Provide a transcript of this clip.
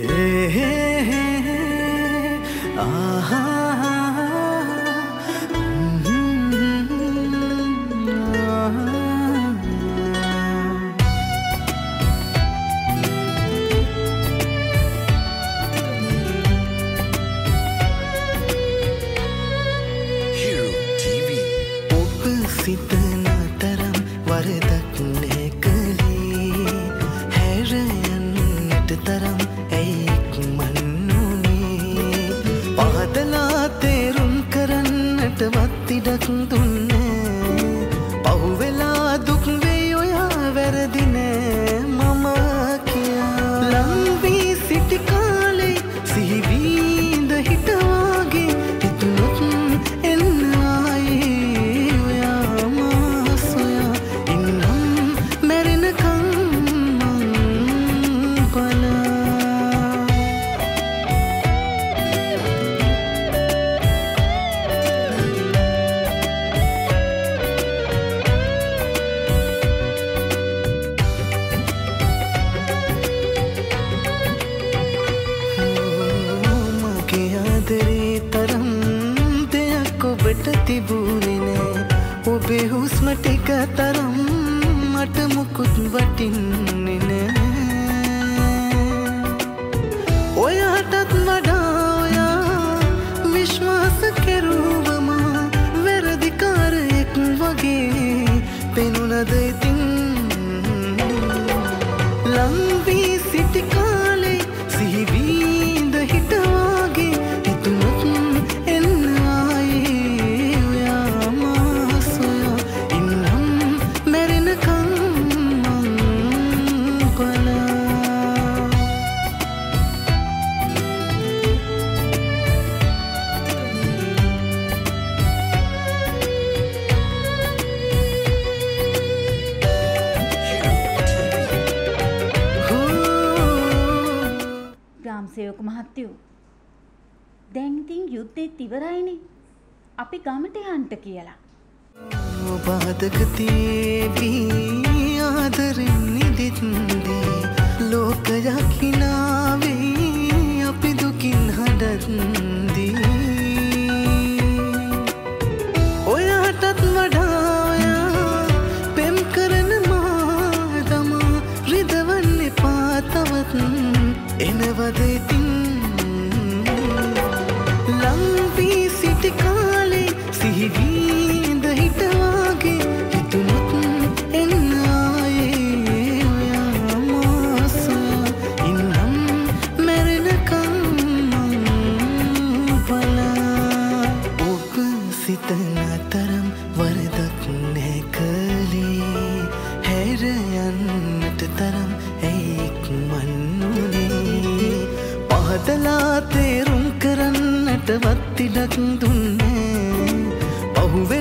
Hero TV. ඔබ සිතන තරම් වරදක් නෑ කළේ හැරයන්නට තරම් කරන්නට වත්තිඩක් දුන්න ඔබට තිබූනෙනෑ ඔබේ හුස්මට එක තරම් මට මුකුත් වටින්නේ නෑ. ඔයාටත් වඩා ඔයා විශ්වාස කෙරුවමා ග්‍රාම්සයෝක මහත්තයෝ දැන් ඉතින් යුද්ධෙත් ඉවරයිනේ. අපි ගමට යන්ට කියලා. බාධකතියේවී ආදරෙන් නිදිත්දේ ලෝකයකිනාවේ හැර යන්නට තරම් ඇයික් මන්නුනේ. පහදලා තේරුම් කරන්නට වත්තිඩක් දුන්න. පහුවෙලා දුක්